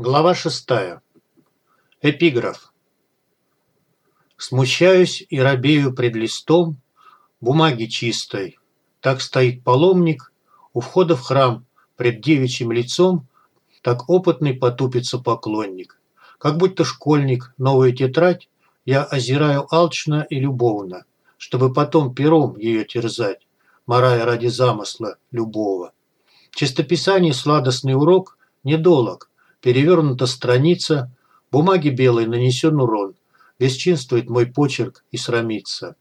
Глава шестая. Эпиграф. Смущаюсь и робею пред листом бумаги чистой. Так стоит паломник у входа в храм пред девичьим лицом, так опытный потупится поклонник. Как будто школьник, новую тетрадь я озираю алчно и любовно, чтобы потом пером ее терзать, морая ради замысла любого. Чистописание сладостный урок недолог, перевернута страница, бумаги белой нанесен урон, бесчинствует мой почерк и срамится.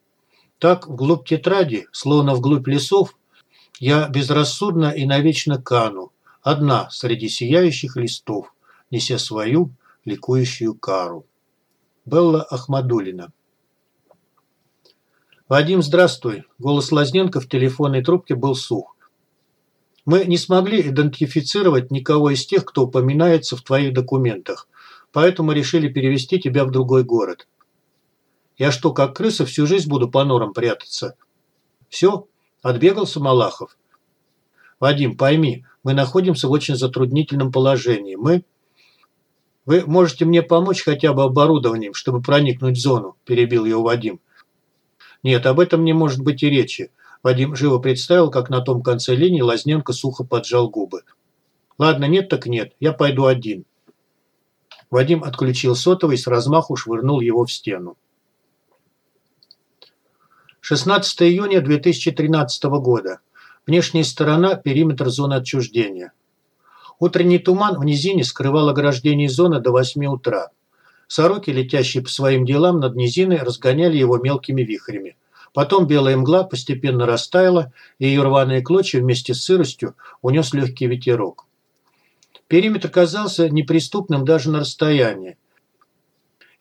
Так, вглубь тетради, словно вглубь лесов, я безрассудно и навечно кану, одна среди сияющих листов, неся свою ликующую кару. Белла Ахмадулина «Вадим, здравствуй!» Голос Лазненко в телефонной трубке был сух. Мы не смогли идентифицировать никого из тех, кто упоминается в твоих документах, поэтому решили перевести тебя в другой город. Я что, как крыса, всю жизнь буду по норам прятаться? Все? Отбегался Малахов? Вадим, пойми, мы находимся в очень затруднительном положении. Мы... Вы можете мне помочь хотя бы оборудованием, чтобы проникнуть в зону, перебил его Вадим. Нет, об этом не может быть и речи. Вадим живо представил, как на том конце линии Лазненко сухо поджал губы. «Ладно, нет так нет, я пойду один». Вадим отключил сотовый и с размаху швырнул его в стену. 16 июня 2013 года. Внешняя сторона – периметр зоны отчуждения. Утренний туман в низине скрывал ограждение зоны до 8 утра. Сороки, летящие по своим делам над низиной, разгоняли его мелкими вихрями. Потом белая мгла постепенно растаяла, и ее рваные клочья вместе с сыростью унес легкий ветерок. Периметр казался неприступным даже на расстоянии.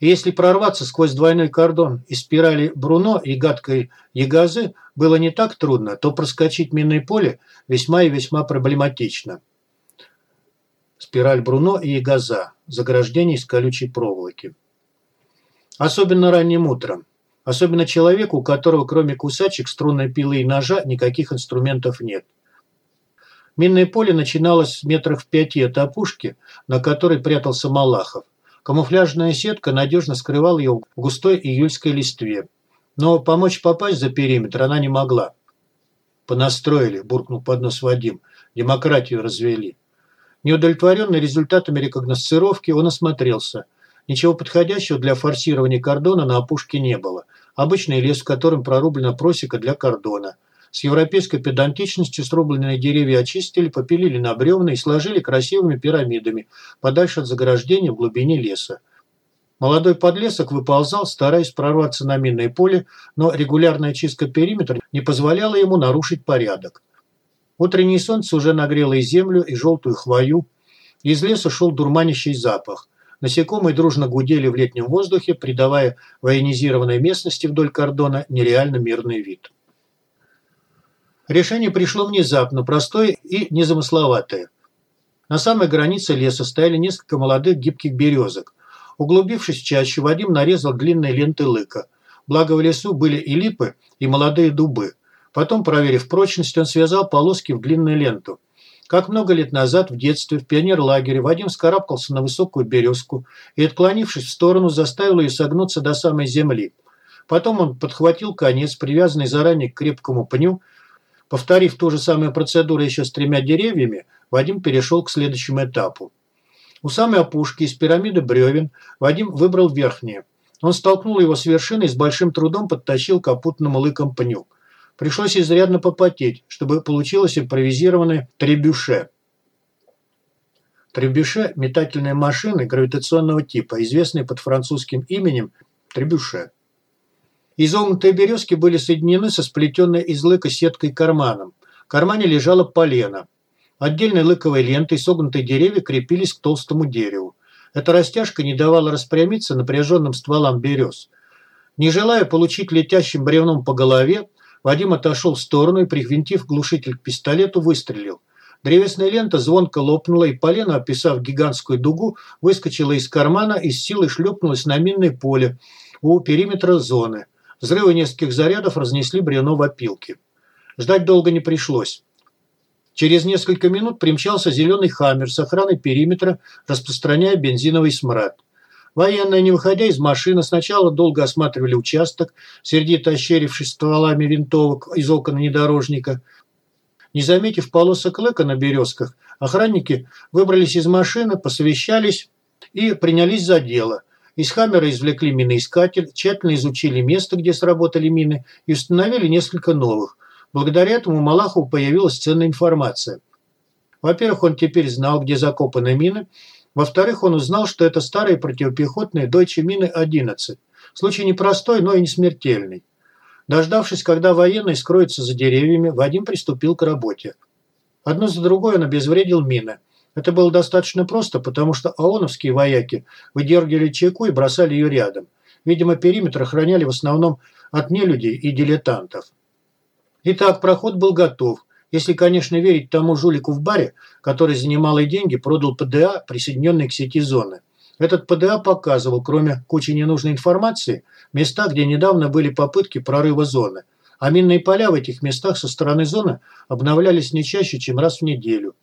И если прорваться сквозь двойной кордон из спирали Бруно и гадкой Ягазы было не так трудно, то проскочить минное поле весьма и весьма проблематично. Спираль Бруно и Ягаза. Заграждение из колючей проволоки. Особенно ранним утром. Особенно человеку, у которого кроме кусачек, струнной пилы и ножа никаких инструментов нет. Минное поле начиналось метрах в пяти от опушки, на которой прятался Малахов. Камуфляжная сетка надежно скрывала его в густой июльской листве. Но помочь попасть за периметр она не могла. «Понастроили», – буркнул под нос Вадим. «Демократию развели». Неудовлетворенный результатами рекогносцировки, он осмотрелся. Ничего подходящего для форсирования кордона на опушке не было – Обычный лес, в котором прорублена просека для кордона. С европейской педантичностью срубленные деревья очистили, попилили на бревна и сложили красивыми пирамидами, подальше от заграждения в глубине леса. Молодой подлесок выползал, стараясь прорваться на минное поле, но регулярная чистка периметра не позволяла ему нарушить порядок. Утреннее солнце уже нагрело и землю, и желтую хвою. Из леса шел дурманящий запах. Насекомые дружно гудели в летнем воздухе, придавая военизированной местности вдоль кордона нереально мирный вид. Решение пришло внезапно, простое и незамысловатое. На самой границе леса стояли несколько молодых гибких березок. Углубившись в чащу, Вадим нарезал длинные ленты лыка. Благо в лесу были и липы, и молодые дубы. Потом, проверив прочность, он связал полоски в длинную ленту. Как много лет назад, в детстве, в пионерлагере, Вадим скарабкался на высокую березку и, отклонившись в сторону, заставил ее согнуться до самой земли. Потом он подхватил конец, привязанный заранее к крепкому пню. Повторив ту же самую процедуру еще с тремя деревьями, Вадим перешел к следующему этапу. У самой опушки из пирамиды бревен Вадим выбрал верхнее. Он столкнул его с вершины и с большим трудом подтащил к опутанному лыком пню. Пришлось изрядно попотеть, чтобы получилось импровизированное требюше. Требюше – метательная машина гравитационного типа, известная под французским именем требюше. Изогнутые березки были соединены со сплетенной из лыка сеткой карманом. В кармане лежала полена. Отдельной лыковой лентой согнутые деревья крепились к толстому дереву. Эта растяжка не давала распрямиться напряженным стволам берез. Не желая получить летящим бревном по голове, Вадим отошел в сторону и, пригвинтив глушитель к пистолету, выстрелил. Древесная лента звонко лопнула, и полено, описав гигантскую дугу, выскочила из кармана и с силой шлепнулась на минное поле у периметра зоны. Взрывы нескольких зарядов разнесли бревно в опилки. Ждать долго не пришлось. Через несколько минут примчался зеленый хаммер с охраной периметра, распространяя бензиновый смрад. Военные, не выходя из машины, сначала долго осматривали участок, сердито ощерившись стволами винтовок из окон внедорожника. Не заметив полосок лыка на березках, охранники выбрались из машины, посовещались и принялись за дело. Из «Хаммера» извлекли миноискатель, тщательно изучили место, где сработали мины, и установили несколько новых. Благодаря этому Малахову появилась ценная информация. Во-первых, он теперь знал, где закопаны мины, во-вторых, он узнал, что это старые противопехотные Deutsche Мины-11. Случай непростой, но и не смертельный. Дождавшись, когда военные скроются за деревьями, Вадим приступил к работе. Одно за другой он обезвредил мины. Это было достаточно просто, потому что аоновские вояки выдергивали чеку и бросали ее рядом. Видимо, периметр охраняли в основном от нелюдей и дилетантов. Итак, проход был готов. Если, конечно, верить тому жулику в баре, который за немалые деньги продал ПДА, присоединенный к сети зоны. Этот ПДА показывал, кроме кучи ненужной информации, места, где недавно были попытки прорыва зоны. А минные поля в этих местах со стороны зоны обновлялись не чаще, чем раз в неделю.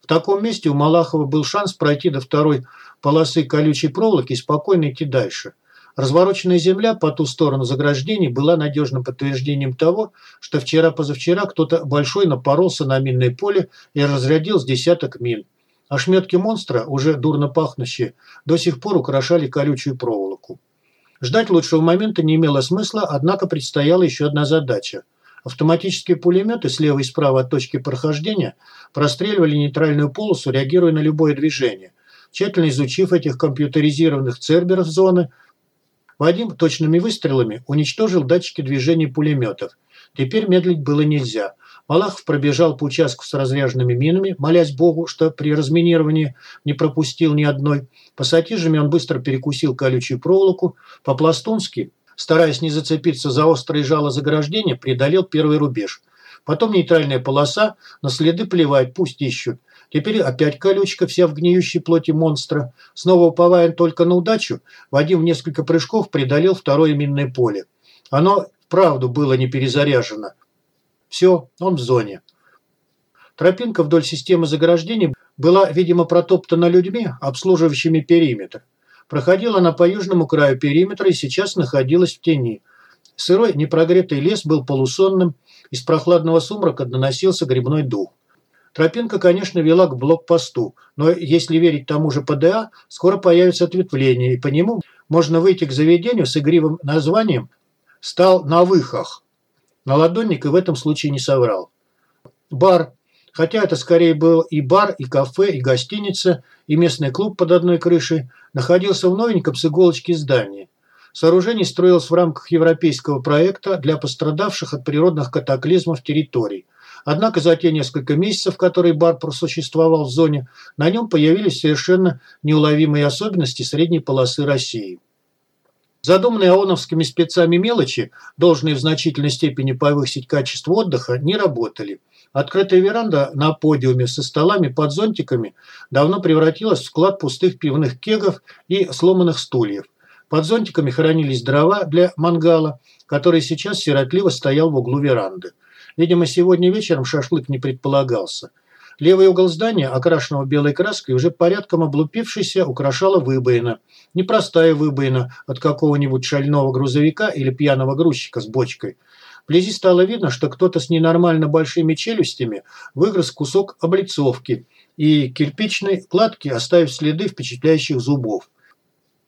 В таком месте у Малахова был шанс пройти до второй полосы колючей проволоки и спокойно идти дальше – Развороченная земля по ту сторону заграждений была надежным подтверждением того, что вчера-позавчера кто-то большой напоролся на минное поле и разрядил с десяток мин. Ошметки монстра, уже дурно пахнущие, до сих пор украшали колючую проволоку. Ждать лучшего момента не имело смысла, однако предстояла еще одна задача. Автоматические пулеметы слева и справа от точки прохождения простреливали нейтральную полосу, реагируя на любое движение. Тщательно изучив этих компьютеризированных церберов зоны, Вадим точными выстрелами уничтожил датчики движения пулеметов. Теперь медлить было нельзя. Малахов пробежал по участку с разряженными минами, молясь Богу, что при разминировании не пропустил ни одной. Пассатижами он быстро перекусил колючую проволоку. По-пластунски, стараясь не зацепиться за острые жало заграждения, преодолел первый рубеж. Потом нейтральная полоса, на следы плевать, пусть ищут. Теперь опять колючка, вся в гниющей плоти монстра. Снова уповая только на удачу, Вадим в несколько прыжков преодолел второе минное поле. Оно, вправду, было не перезаряжено. Все, он в зоне. Тропинка вдоль системы заграждений была, видимо, протоптана людьми, обслуживающими периметр. Проходила она по южному краю периметра и сейчас находилась в тени. Сырой, непрогретый лес был полусонным, из прохладного сумрака доносился грибной дух. Тропинка, конечно, вела к блокпосту, но если верить тому же ПДА, скоро появится ответвление, и по нему можно выйти к заведению с игривым названием «Стал на выхах». Наладонник и в этом случае не соврал. Бар, хотя это скорее был и бар, и кафе, и гостиница, и местный клуб под одной крышей, находился в новеньком с иголочки здании. Сооружение строилось в рамках европейского проекта для пострадавших от природных катаклизмов территорий – Однако за те несколько месяцев, которые бар просуществовал в зоне, на нем появились совершенно неуловимые особенности средней полосы России. Задуманные ООНовскими спецами мелочи, должные в значительной степени повысить качество отдыха, не работали. Открытая веранда на подиуме со столами под зонтиками давно превратилась в склад пустых пивных кегов и сломанных стульев. Под зонтиками хранились дрова для мангала, который сейчас сиротливо стоял в углу веранды. Видимо, сегодня вечером шашлык не предполагался. Левый угол здания, окрашенного белой краской, уже порядком облупившийся, украшала выбоина. Непростая выбоина от какого-нибудь шального грузовика или пьяного грузчика с бочкой. Вблизи стало видно, что кто-то с ненормально большими челюстями выгрыз кусок облицовки и кирпичной кладки, оставив следы впечатляющих зубов.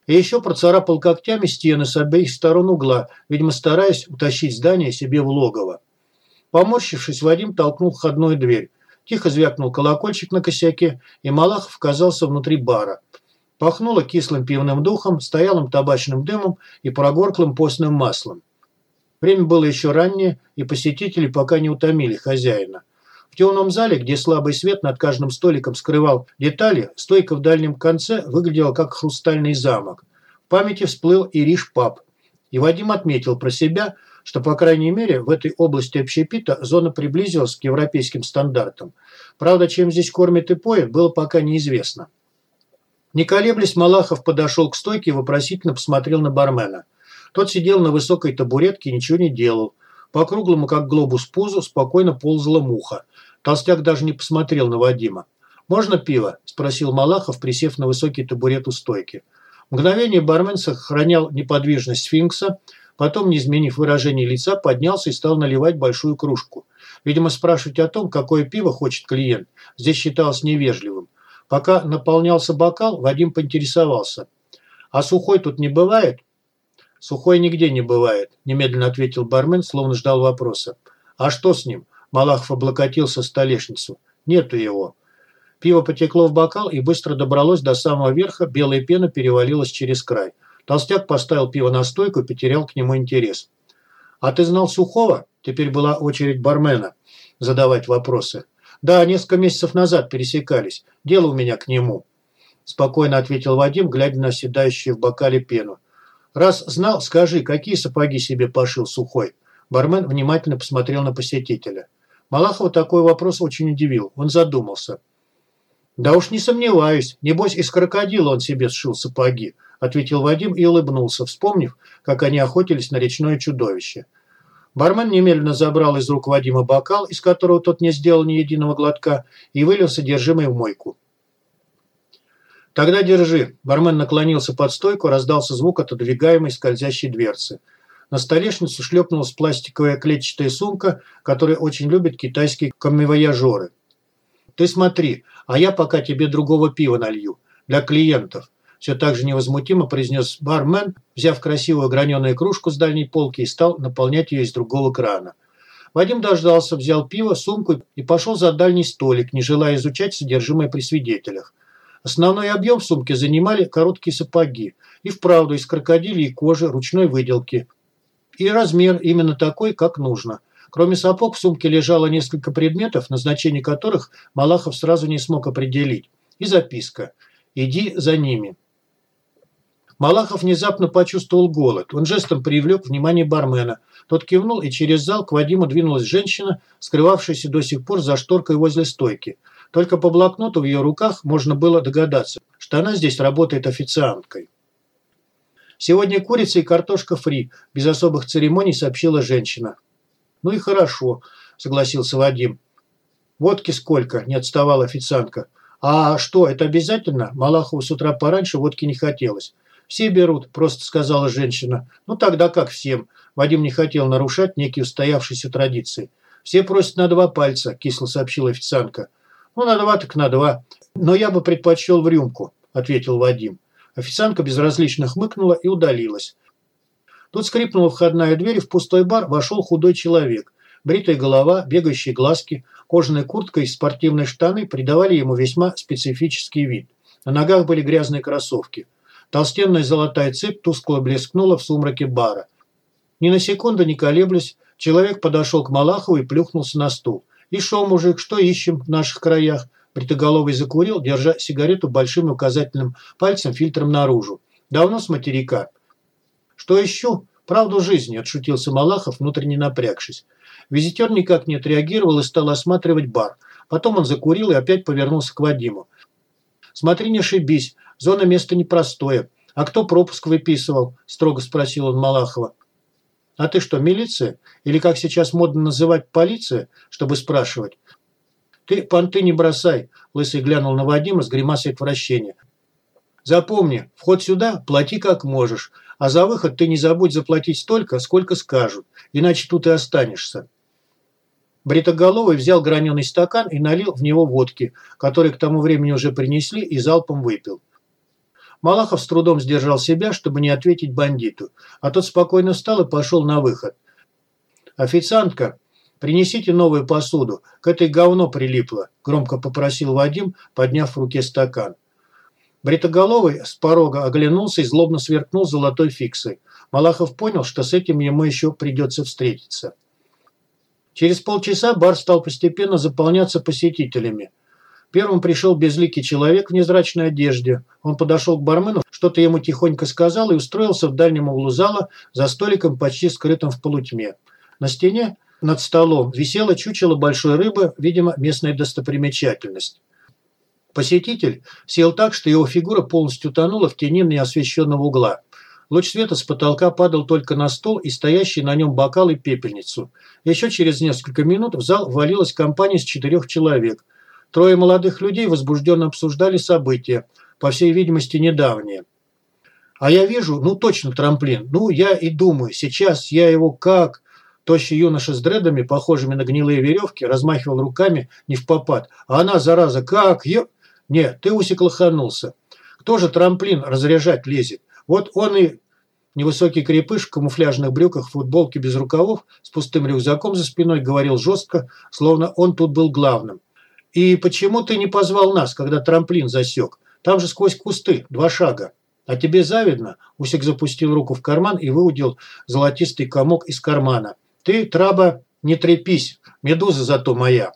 И еще процарапал когтями стены с обеих сторон угла, видимо, стараясь утащить здание себе в логово. Поморщившись, Вадим толкнул входную дверь. Тихо звякнул колокольчик на косяке, и Малахов оказался внутри бара. Пахнуло кислым пивным духом, стоялым табачным дымом и прогорклым постным маслом. Время было еще раннее, и посетители пока не утомили хозяина. В темном зале, где слабый свет над каждым столиком скрывал детали, стойка в дальнем конце выглядела как хрустальный замок. В памяти всплыл Ириш Пап. И Вадим отметил про себя – что, по крайней мере, в этой области общепита зона приблизилась к европейским стандартам. Правда, чем здесь кормят и поят, было пока неизвестно. Не колеблясь, Малахов подошел к стойке и вопросительно посмотрел на бармена. Тот сидел на высокой табуретке и ничего не делал. По круглому, как глобус пузу, спокойно ползала муха. Толстяк даже не посмотрел на Вадима. «Можно пиво?» – спросил Малахов, присев на высокий табурет у стойки. Мгновение бармен сохранял неподвижность сфинкса, потом, не изменив выражение лица, поднялся и стал наливать большую кружку. Видимо, спрашивать о том, какое пиво хочет клиент, здесь считалось невежливым. Пока наполнялся бокал, Вадим поинтересовался. «А сухой тут не бывает?» «Сухой нигде не бывает», – немедленно ответил бармен, словно ждал вопроса. «А что с ним?» – Малахов облокотился столешницу. «Нету его». Пиво потекло в бокал и быстро добралось до самого верха, белая пена перевалилась через край. Толстяк поставил пиво на стойку и потерял к нему интерес. «А ты знал Сухого?» Теперь была очередь бармена задавать вопросы. «Да, несколько месяцев назад пересекались. Дело у меня к нему», – спокойно ответил Вадим, глядя на оседающую в бокале пену. «Раз знал, скажи, какие сапоги себе пошил Сухой?» Бармен внимательно посмотрел на посетителя. Малахова такой вопрос очень удивил. Он задумался. «Да уж не сомневаюсь. Небось, из крокодила он себе сшил сапоги», – ответил Вадим и улыбнулся, вспомнив, как они охотились на речное чудовище. Бармен немедленно забрал из рук Вадима бокал, из которого тот не сделал ни единого глотка, и вылил содержимое в мойку. «Тогда держи». Бармен наклонился под стойку, раздался звук отодвигаемой скользящей дверцы. На столешницу шлепнулась пластиковая клетчатая сумка, которую очень любят китайские камевояжеры. «Ты смотри, а я пока тебе другого пива налью. Для клиентов все так же невозмутимо произнес бармен, взяв красивую граненую кружку с дальней полки и стал наполнять ее из другого крана. Вадим дождался, взял пиво, сумку и пошел за дальний столик, не желая изучать содержимое при свидетелях. Основной объем в сумке занимали короткие сапоги. И вправду из крокодилей кожи ручной выделки. И размер именно такой, как нужно. Кроме сапог в сумке лежало несколько предметов, назначение которых Малахов сразу не смог определить. И записка «Иди за ними». Малахов внезапно почувствовал голод. Он жестом привлек внимание бармена. Тот кивнул, и через зал к Вадиму двинулась женщина, скрывавшаяся до сих пор за шторкой возле стойки. Только по блокноту в ее руках можно было догадаться, что она здесь работает официанткой. «Сегодня курица и картошка фри», – без особых церемоний сообщила женщина. «Ну и хорошо», – согласился Вадим. «Водки сколько?» – не отставала официантка. «А что, это обязательно?» Малахову с утра пораньше водки не хотелось. «Все берут», – просто сказала женщина. «Ну тогда как всем». Вадим не хотел нарушать некие устоявшиеся традиции. «Все просят на два пальца», – кисло сообщила официантка. «Ну, на два так на два. Но я бы предпочел в рюмку», – ответил Вадим. Официантка безразлично хмыкнула и удалилась. Тут скрипнула входная дверь, и в пустой бар вошел худой человек. Бритая голова, бегающие глазки, кожаная куртка и спортивные штаны придавали ему весьма специфический вид. На ногах были грязные кроссовки. Толстенная золотая цепь тускло блескнула в сумраке бара. Ни на секунду не колеблясь, человек подошел к Малахову и плюхнулся на стул. «И шо, мужик, что ищем в наших краях?» Бритоголовый закурил, держа сигарету большим указательным пальцем фильтром наружу. «Давно с материка?» «Что ищу?» «Правду жизни», – отшутился Малахов, внутренне напрягшись. Визитер никак не отреагировал и стал осматривать бар. Потом он закурил и опять повернулся к Вадиму. «Смотри, не ошибись. Зона место непростое. А кто пропуск выписывал?» – строго спросил он Малахова. «А ты что, милиция? Или, как сейчас модно называть, полиция, чтобы спрашивать?» «Ты понты не бросай», – Лысый глянул на Вадима с гримасой отвращения. «Запомни, вход сюда плати как можешь, а за выход ты не забудь заплатить столько, сколько скажут, иначе тут и останешься». Бритоголовый взял граненый стакан и налил в него водки, который к тому времени уже принесли и залпом выпил. Малахов с трудом сдержал себя, чтобы не ответить бандиту, а тот спокойно встал и пошел на выход. «Официантка, принесите новую посуду, к этой говно прилипло», – громко попросил Вадим, подняв в руке стакан. Бритоголовый с порога оглянулся и злобно сверкнул золотой фиксой. Малахов понял, что с этим ему еще придется встретиться. Через полчаса бар стал постепенно заполняться посетителями. Первым пришел безликий человек в незрачной одежде. Он подошел к бармену, что-то ему тихонько сказал и устроился в дальнем углу зала за столиком, почти скрытым в полутьме. На стене над столом висело чучело большой рыбы, видимо, местная достопримечательность. Посетитель сел так, что его фигура полностью тонула в тени неосвещенного угла. Луч света с потолка падал только на стол и стоящий на нем бокал и пепельницу. Еще через несколько минут в зал ввалилась компания из четырех человек. Трое молодых людей возбужденно обсуждали события, по всей видимости, недавние. А я вижу, ну точно трамплин. Ну, я и думаю, сейчас я его как... Тощий юноша с дредами, похожими на гнилые веревки, размахивал руками не в попад. А она, зараза, как... Ё... Нет, ты усик лоханулся. Кто же трамплин разряжать лезет? Вот он и невысокий крепыш в камуфляжных брюках, футболке без рукавов, с пустым рюкзаком за спиной, говорил жестко, словно он тут был главным. «И почему ты не позвал нас, когда трамплин засек? Там же сквозь кусты, два шага». «А тебе завидно?» Усик запустил руку в карман и выудил золотистый комок из кармана. «Ты, Траба, не трепись, медуза зато моя».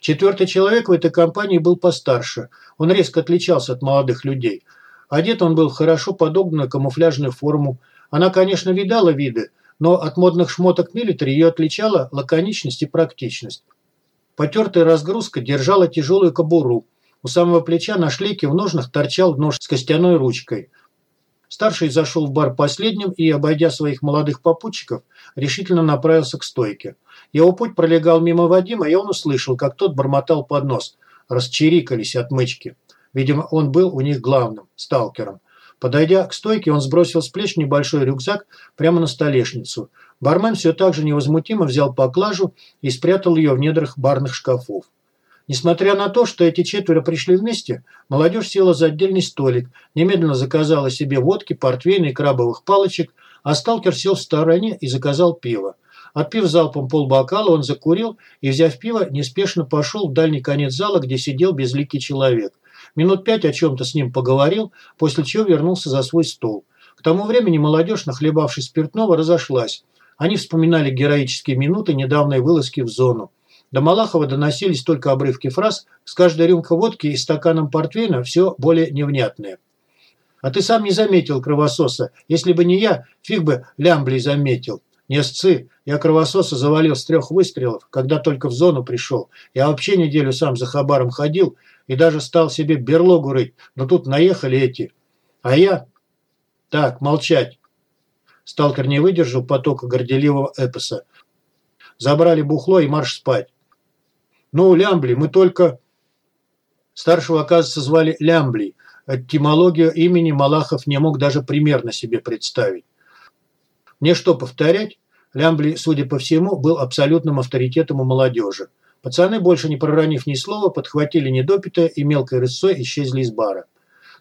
Четвертый человек в этой компании был постарше. Он резко отличался от молодых людей – Одет он был в хорошо подогнанную камуфляжную форму. Она, конечно, видала виды, но от модных шмоток милитари ее отличала лаконичность и практичность. Потертая разгрузка держала тяжелую кобуру. У самого плеча на шлейке в ножнах торчал нож с костяной ручкой. Старший зашел в бар последним и, обойдя своих молодых попутчиков, решительно направился к стойке. Его путь пролегал мимо Вадима, и он услышал, как тот бормотал под нос. Расчирикались отмычки. Видимо, он был у них главным, сталкером. Подойдя к стойке, он сбросил с плеч небольшой рюкзак прямо на столешницу. Бармен все так же невозмутимо взял поклажу и спрятал ее в недрах барных шкафов. Несмотря на то, что эти четверо пришли вместе, молодежь села за отдельный столик, немедленно заказала себе водки, портвейна и крабовых палочек, а сталкер сел в стороне и заказал пиво. Отпив залпом полбокала, он закурил и, взяв пиво, неспешно пошел в дальний конец зала, где сидел безликий человек. Минут пять о чем-то с ним поговорил, после чего вернулся за свой стол. К тому времени молодежь, нахлебавшись спиртного, разошлась. Они вспоминали героические минуты недавней вылазки в зону. До Малахова доносились только обрывки фраз, с каждой рюмкой водки и стаканом портвейна все более невнятные. «А ты сам не заметил кровососа. Если бы не я, фиг бы лямблей заметил. Не сцы, я кровососа завалил с трех выстрелов, когда только в зону пришел. Я вообще неделю сам за хабаром ходил и даже стал себе берлогу рыть, но тут наехали эти. А я... Так, молчать. Сталкер не выдержал потока горделивого эпоса. Забрали бухло и марш спать. Ну, Лямбли, мы только... Старшего, оказывается, звали Лямбли. Этимологию имени Малахов не мог даже примерно себе представить. Мне что, повторять? Лямбли, судя по всему, был абсолютным авторитетом у молодежи. Пацаны, больше не проронив ни слова, подхватили недопитое и мелкой рысцой исчезли из бара.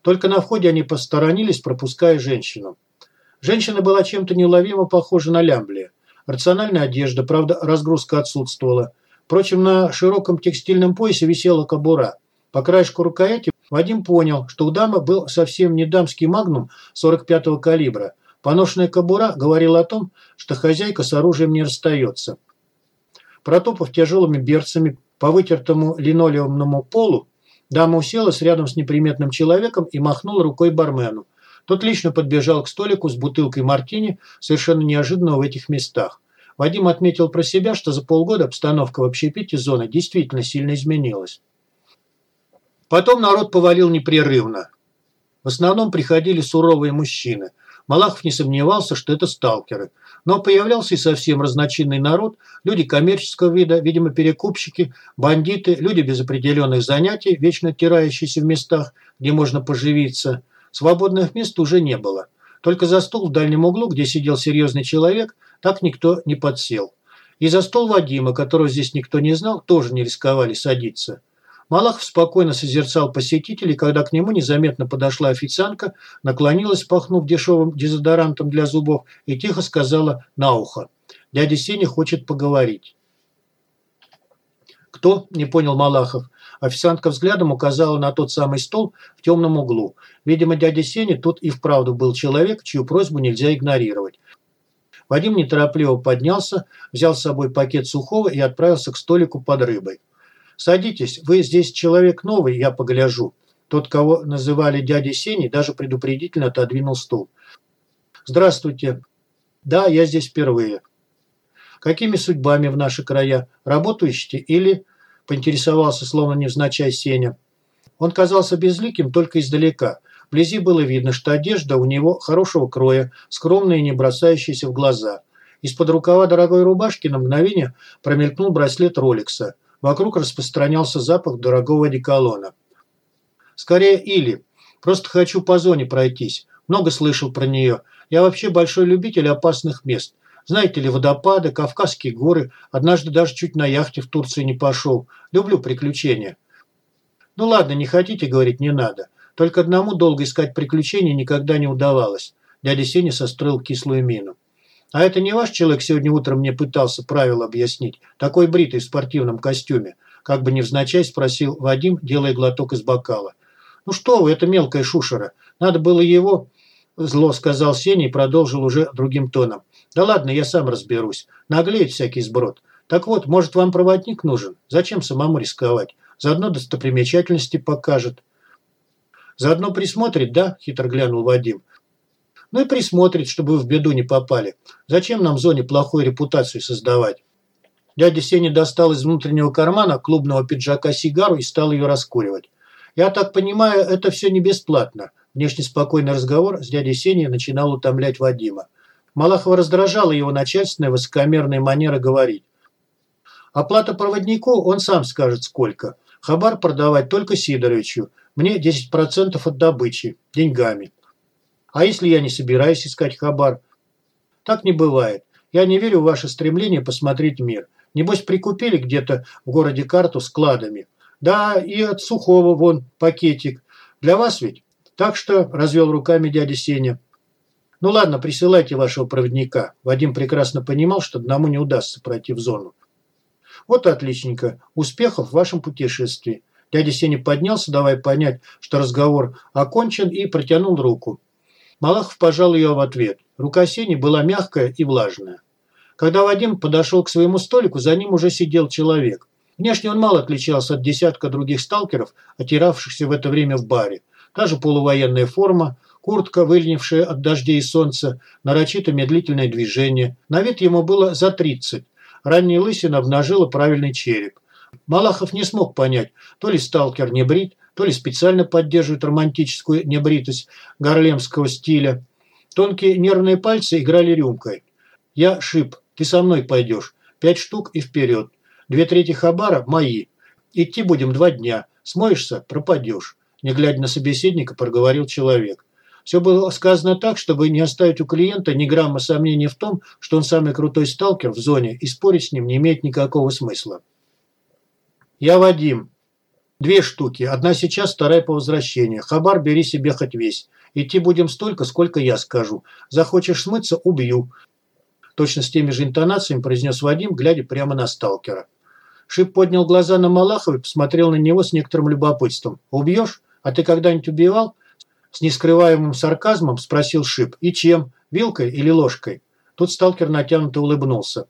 Только на входе они посторонились, пропуская женщину. Женщина была чем-то неуловимо похожа на Лямблия. Рациональная одежда, правда, разгрузка отсутствовала. Впрочем, на широком текстильном поясе висела кобура. По краешку рукояти Вадим понял, что у дамы был совсем не дамский магнум 45-го калибра. Поношенная кобура говорила о том, что хозяйка с оружием не расстается. Протопав тяжелыми берцами по вытертому линолеумному полу, дама уселась рядом с неприметным человеком и махнула рукой бармену. Тот лично подбежал к столику с бутылкой мартини, совершенно неожиданно в этих местах. Вадим отметил про себя, что за полгода обстановка в общепите зоны действительно сильно изменилась. Потом народ повалил непрерывно. В основном приходили суровые мужчины. Малахов не сомневался, что это сталкеры. Но появлялся и совсем разночинный народ, люди коммерческого вида, видимо, перекупщики, бандиты, люди без определенных занятий, вечно тирающиеся в местах, где можно поживиться. Свободных мест уже не было. Только за стол в дальнем углу, где сидел серьезный человек, так никто не подсел. И за стол Вадима, которого здесь никто не знал, тоже не рисковали садиться. Малахов спокойно созерцал посетителей, когда к нему незаметно подошла официантка, наклонилась, пахнув дешевым дезодорантом для зубов, и тихо сказала на ухо. «Дядя Сеня хочет поговорить». «Кто?» – не понял Малахов. Официантка взглядом указала на тот самый стол в темном углу. Видимо, дядя Сеня тут и вправду был человек, чью просьбу нельзя игнорировать. Вадим неторопливо поднялся, взял с собой пакет сухого и отправился к столику под рыбой. «Садитесь, вы здесь человек новый, я погляжу». Тот, кого называли дядей Сеней, даже предупредительно отодвинул стул. «Здравствуйте. Да, я здесь впервые. Какими судьбами в наши края? Работу ищете или...» Поинтересовался, словно невзначай Сеня. Он казался безликим только издалека. Вблизи было видно, что одежда у него хорошего кроя, скромная и не бросающаяся в глаза. Из-под рукава дорогой рубашки на мгновение промелькнул браслет Роликса. Вокруг распространялся запах дорогого одеколона. «Скорее Или. Просто хочу по зоне пройтись. Много слышал про нее. Я вообще большой любитель опасных мест. Знаете ли, водопады, Кавказские горы. Однажды даже чуть на яхте в Турции не пошел. Люблю приключения. Ну ладно, не хотите, говорить не надо. Только одному долго искать приключений никогда не удавалось. Дядя Сеня состроил кислую мину. А это не ваш человек сегодня утром мне пытался правила объяснить? Такой бритый в спортивном костюме. Как бы невзначай спросил Вадим, делая глоток из бокала. Ну что вы, это мелкая шушера. Надо было его... Зло сказал Сеня и продолжил уже другим тоном. Да ладно, я сам разберусь. Наглеет всякий сброд. Так вот, может, вам проводник нужен? Зачем самому рисковать? Заодно достопримечательности покажет. Заодно присмотрит, да? Хитро глянул Вадим. Ну и присмотрит, чтобы вы в беду не попали. Зачем нам в зоне плохую репутацию создавать? Дядя Сеня достал из внутреннего кармана клубного пиджака сигару и стал ее раскуривать. Я так понимаю, это все не бесплатно. Внешне спокойный разговор с дядей Сеней начинал утомлять Вадима. Малахова раздражала его начальственная высокомерная манера говорить. Оплата проводнику он сам скажет сколько. Хабар продавать только Сидоровичу. Мне 10% от добычи. Деньгами. А если я не собираюсь искать хабар? Так не бывает. Я не верю в ваше стремление посмотреть мир. Небось, прикупили где-то в городе карту с кладами. Да, и от сухого вон пакетик. Для вас ведь? Так что, развел руками дядя Сеня, ну ладно, присылайте вашего проводника. Вадим прекрасно понимал, что одному не удастся пройти в зону. Вот отличненько. Успехов в вашем путешествии. Дядя Сеня поднялся, давая понять, что разговор окончен, и протянул руку. Малахов пожал ее в ответ. Рука Сени была мягкая и влажная. Когда Вадим подошел к своему столику, за ним уже сидел человек. Внешне он мало отличался от десятка других сталкеров, отиравшихся в это время в баре. Та же полувоенная форма, Куртка, выльнившая от дождей и солнца, нарочито медлительное движение. На вид ему было за тридцать. Ранняя лысина обнажила правильный череп. Малахов не смог понять, то ли сталкер не брит, то ли специально поддерживает романтическую небритость гарлемского стиля. Тонкие нервные пальцы играли рюмкой. «Я шип, ты со мной пойдешь. Пять штук и вперед. Две трети хабара – мои. Идти будем два дня. Смоешься – пропадешь». Не глядя на собеседника, проговорил человек. Все было сказано так, чтобы не оставить у клиента ни грамма сомнений в том, что он самый крутой сталкер в зоне, и спорить с ним не имеет никакого смысла. «Я Вадим. Две штуки. Одна сейчас, вторая по возвращению. Хабар бери себе хоть весь. Идти будем столько, сколько я скажу. Захочешь смыться – убью». Точно с теми же интонациями произнес Вадим, глядя прямо на сталкера. Шип поднял глаза на Малахова и посмотрел на него с некоторым любопытством. «Убьешь? А ты когда-нибудь убивал?» С нескрываемым сарказмом спросил Шип. «И чем? Вилкой или ложкой?» Тут сталкер натянуто улыбнулся.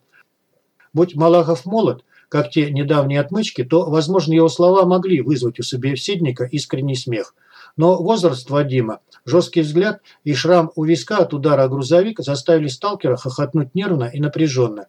Будь Малахов молод, как те недавние отмычки, то, возможно, его слова могли вызвать у собеседника искренний смех. Но возраст Вадима, жесткий взгляд и шрам у виска от удара о грузовик заставили сталкера хохотнуть нервно и напряженно.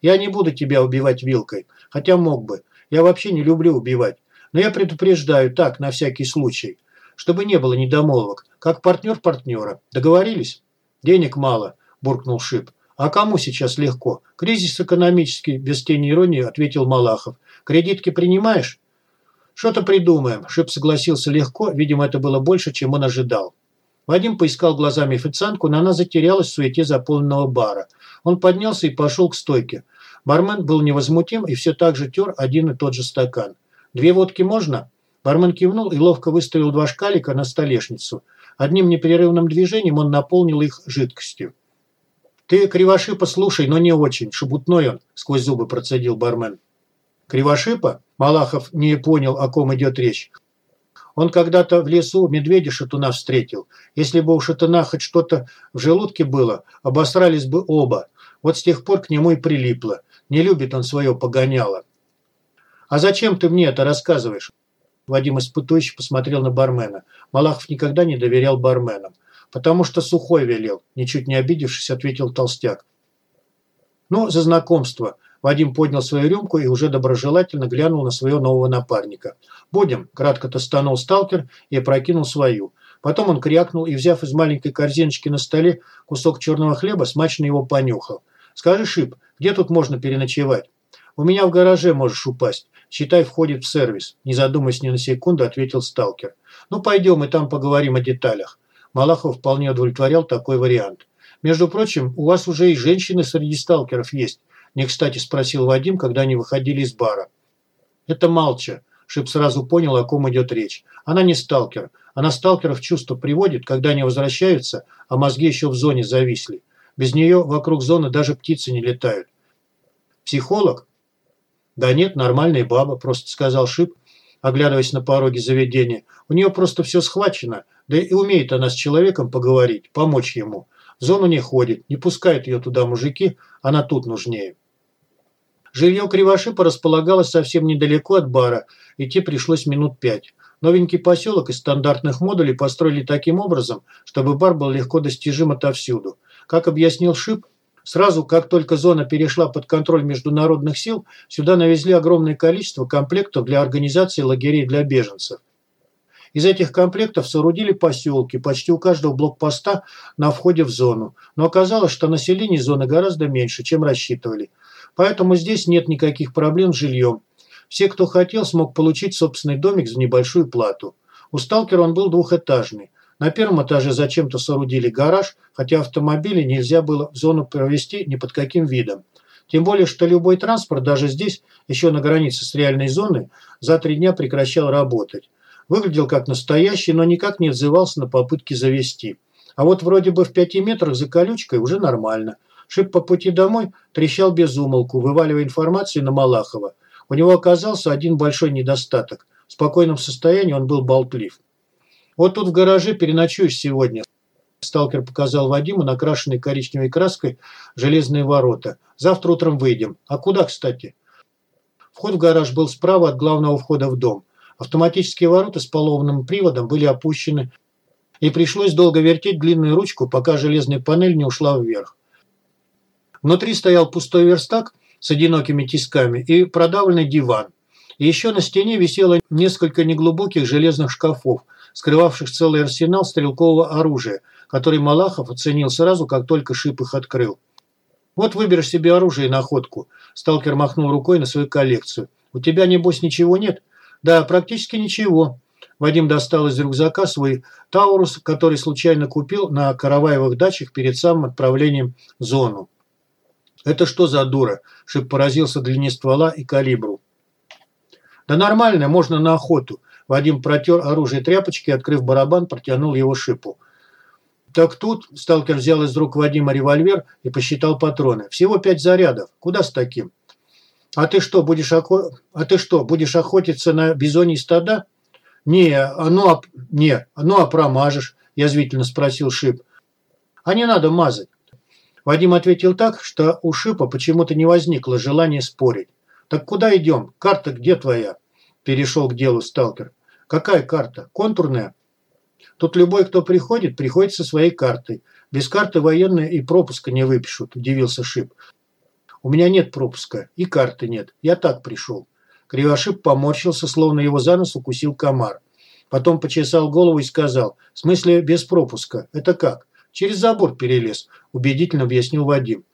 «Я не буду тебя убивать вилкой, хотя мог бы. Я вообще не люблю убивать. Но я предупреждаю так, на всякий случай чтобы не было недомолвок, как партнер партнера. Договорились? Денег мало, буркнул Шип. А кому сейчас легко? Кризис экономический, без тени иронии, ответил Малахов. Кредитки принимаешь? Что-то придумаем. Шип согласился легко, видимо, это было больше, чем он ожидал. Вадим поискал глазами официантку, но она затерялась в суете заполненного бара. Он поднялся и пошел к стойке. Бармен был невозмутим и все так же тер один и тот же стакан. «Две водки можно?» Бармен кивнул и ловко выставил два шкалика на столешницу. Одним непрерывным движением он наполнил их жидкостью. «Ты, Кривошипа, слушай, но не очень. Шебутной он», – сквозь зубы процедил бармен. «Кривошипа?» – Малахов не понял, о ком идет речь. Он когда-то в лесу медведя шатуна встретил. Если бы у шатуна хоть что-то в желудке было, обосрались бы оба. Вот с тех пор к нему и прилипло. Не любит он свое погоняло. «А зачем ты мне это рассказываешь?» Вадим испытующе посмотрел на бармена. Малахов никогда не доверял барменам. «Потому что сухой велел», – ничуть не обидевшись, ответил толстяк. «Ну, за знакомство». Вадим поднял свою рюмку и уже доброжелательно глянул на своего нового напарника. «Будем», – кратко тостанул сталкер и опрокинул свою. Потом он крякнул и, взяв из маленькой корзиночки на столе кусок черного хлеба, смачно его понюхал. «Скажи, Шип, где тут можно переночевать?» «У меня в гараже можешь упасть. Считай, входит в сервис», – не задумываясь ни на секунду, ответил сталкер. «Ну, пойдем и там поговорим о деталях». Малахов вполне удовлетворял такой вариант. «Между прочим, у вас уже и женщины среди сталкеров есть», – не кстати спросил Вадим, когда они выходили из бара. «Это Малча». Шип сразу понял, о ком идет речь. «Она не сталкер. Она сталкеров чувство приводит, когда они возвращаются, а мозги еще в зоне зависли. Без нее вокруг зоны даже птицы не летают. Психолог? Да нет, нормальная баба, просто сказал Шип, оглядываясь на пороге заведения. У нее просто все схвачено, да и умеет она с человеком поговорить, помочь ему. В зону не ходит, не пускают ее туда мужики, она тут нужнее. Жилье Кривошипа располагалось совсем недалеко от бара, идти пришлось минут пять. Новенький поселок из стандартных модулей построили таким образом, чтобы бар был легко достижим отовсюду. Как объяснил Шип, сразу как только зона перешла под контроль международных сил, сюда навезли огромное количество комплектов для организации лагерей для беженцев. Из этих комплектов соорудили поселки, почти у каждого блокпоста на входе в зону. Но оказалось, что население зоны гораздо меньше, чем рассчитывали. Поэтому здесь нет никаких проблем с жильем. Все, кто хотел, смог получить собственный домик за небольшую плату. У сталкера он был двухэтажный. На первом этаже зачем-то соорудили гараж, хотя автомобили нельзя было в зону провести ни под каким видом. Тем более, что любой транспорт даже здесь, еще на границе с реальной зоной, за три дня прекращал работать. Выглядел как настоящий, но никак не отзывался на попытки завести. А вот вроде бы в пяти метрах за колючкой уже нормально. Шип по пути домой трещал без умолку, вываливая информацию на Малахова. У него оказался один большой недостаток. В спокойном состоянии он был болтлив. «Вот тут в гараже переночуешь сегодня». Сталкер показал Вадиму накрашенной коричневой краской железные ворота. «Завтра утром выйдем. А куда, кстати?» Вход в гараж был справа от главного входа в дом. Автоматические ворота с поломанным приводом были опущены, и пришлось долго вертеть длинную ручку, пока железная панель не ушла вверх. Внутри стоял пустой верстак с одинокими тисками и продавленный диван. И еще на стене висело несколько неглубоких железных шкафов, скрывавших целый арсенал стрелкового оружия, который Малахов оценил сразу, как только шип их открыл. «Вот выберешь себе оружие и находку», – сталкер махнул рукой на свою коллекцию. «У тебя, небось, ничего нет?» «Да, практически ничего». Вадим достал из рюкзака свой Таурус, который случайно купил на караваевых дачах перед самым отправлением в зону. «Это что за дура?» – Шип поразился длине ствола и калибру. «Да нормально, можно на охоту. Вадим протер оружие тряпочки, открыв барабан, протянул его шипу. Так тут сталкер взял из рук Вадима револьвер и посчитал патроны. Всего пять зарядов. Куда с таким? А ты что, будешь, охо... а ты что, будешь охотиться на бизоний стада? Не, а ну, а... не, а ну, а промажешь, язвительно спросил Шип. А не надо мазать. Вадим ответил так, что у Шипа почему-то не возникло желания спорить. Так куда идем? Карта где твоя? Перешел к делу сталкер. Какая карта? Контурная? Тут любой, кто приходит, приходит со своей картой. Без карты военные и пропуска не выпишут, удивился Шип. У меня нет пропуска и карты нет. Я так пришел. Кривошип поморщился, словно его за нос укусил комар. Потом почесал голову и сказал, в смысле без пропуска. Это как? Через забор перелез, убедительно объяснил Вадим.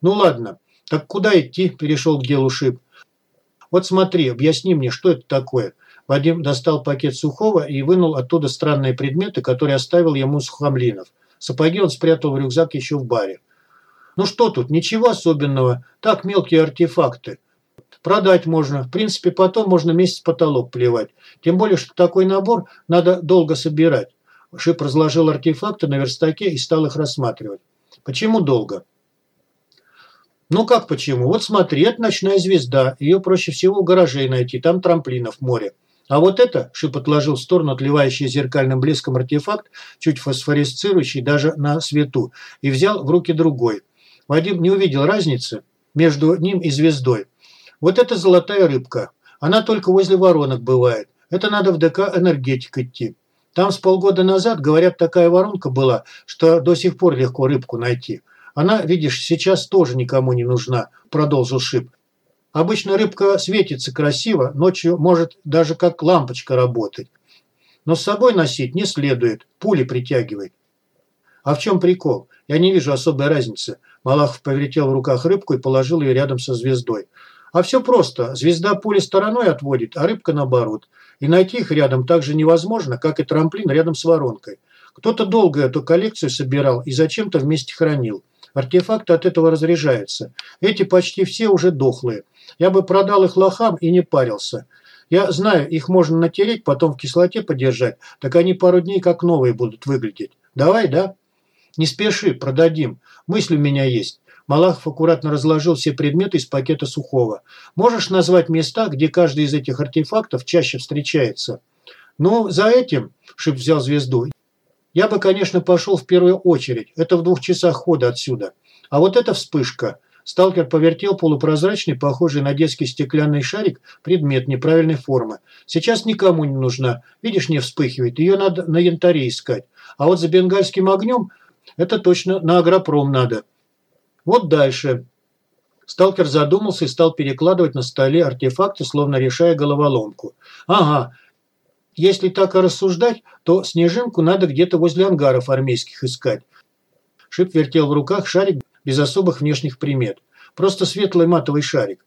Ну ладно, так куда идти? Перешел к делу Шип. Вот смотри, объясни мне, что это такое. Вадим достал пакет сухого и вынул оттуда странные предметы, которые оставил ему Сухомлинов. Сапоги он спрятал в рюкзак еще в баре. Ну что тут, ничего особенного. Так, мелкие артефакты. Продать можно. В принципе, потом можно месяц потолок плевать. Тем более, что такой набор надо долго собирать. Шип разложил артефакты на верстаке и стал их рассматривать. Почему долго? Ну как почему? Вот смотри, это ночная звезда. Ее проще всего в гаражей найти. Там трамплинов море. А вот это, Шип отложил в сторону отливающий зеркальным блеском артефакт, чуть фосфорисцирующий даже на свету, и взял в руки другой. Вадим не увидел разницы между ним и звездой. Вот это золотая рыбка. Она только возле воронок бывает. Это надо в ДК «Энергетик» идти. Там с полгода назад, говорят, такая воронка была, что до сих пор легко рыбку найти. Она, видишь, сейчас тоже никому не нужна, продолжил Шип. Обычно рыбка светится красиво, ночью может даже как лампочка работать. Но с собой носить не следует, пули притягивает. А в чем прикол? Я не вижу особой разницы. Малахов повертел в руках рыбку и положил ее рядом со звездой. А все просто. Звезда пули стороной отводит, а рыбка наоборот. И найти их рядом так же невозможно, как и трамплин рядом с воронкой. Кто-то долго эту коллекцию собирал и зачем-то вместе хранил. Артефакты от этого разряжаются. Эти почти все уже дохлые. Я бы продал их лохам и не парился. Я знаю, их можно натереть, потом в кислоте подержать, так они пару дней как новые будут выглядеть. Давай, да? Не спеши, продадим. Мысль у меня есть. Малахов аккуратно разложил все предметы из пакета сухого. Можешь назвать места, где каждый из этих артефактов чаще встречается? Ну, за этим, Шип взял звезду, я бы, конечно, пошел в первую очередь. Это в двух часах хода отсюда. А вот эта вспышка. Сталкер повертел полупрозрачный, похожий на детский стеклянный шарик, предмет неправильной формы. Сейчас никому не нужна. Видишь, не вспыхивает. Ее надо на янтаре искать. А вот за бенгальским огнем это точно на агропром надо. Вот дальше. Сталкер задумался и стал перекладывать на столе артефакты, словно решая головоломку. Ага, если так и рассуждать, то снежинку надо где-то возле ангаров армейских искать. Шип вертел в руках шарик без особых внешних примет. Просто светлый матовый шарик.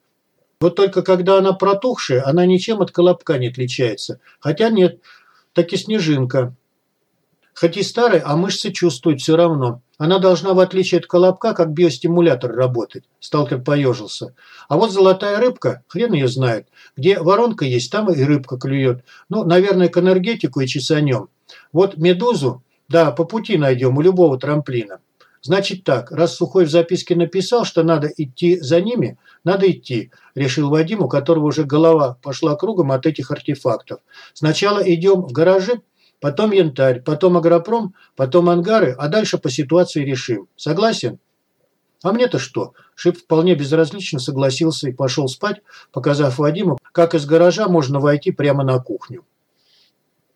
Вот только когда она протухшая, она ничем от колобка не отличается. Хотя нет, так и снежинка. Хоть и старая, а мышцы чувствуют все равно. Она должна, в отличие от колобка, как биостимулятор работать. Сталкер поежился. А вот золотая рыбка, хрен ее знает. Где воронка есть, там и рыбка клюет. Ну, наверное, к энергетику и чесанем. Вот медузу, да, по пути найдем у любого трамплина. Значит так, раз Сухой в записке написал, что надо идти за ними, надо идти, решил Вадим, у которого уже голова пошла кругом от этих артефактов. Сначала идем в гаражи, потом янтарь, потом агропром, потом ангары, а дальше по ситуации решим. Согласен? А мне-то что? Шип вполне безразлично согласился и пошел спать, показав Вадиму, как из гаража можно войти прямо на кухню.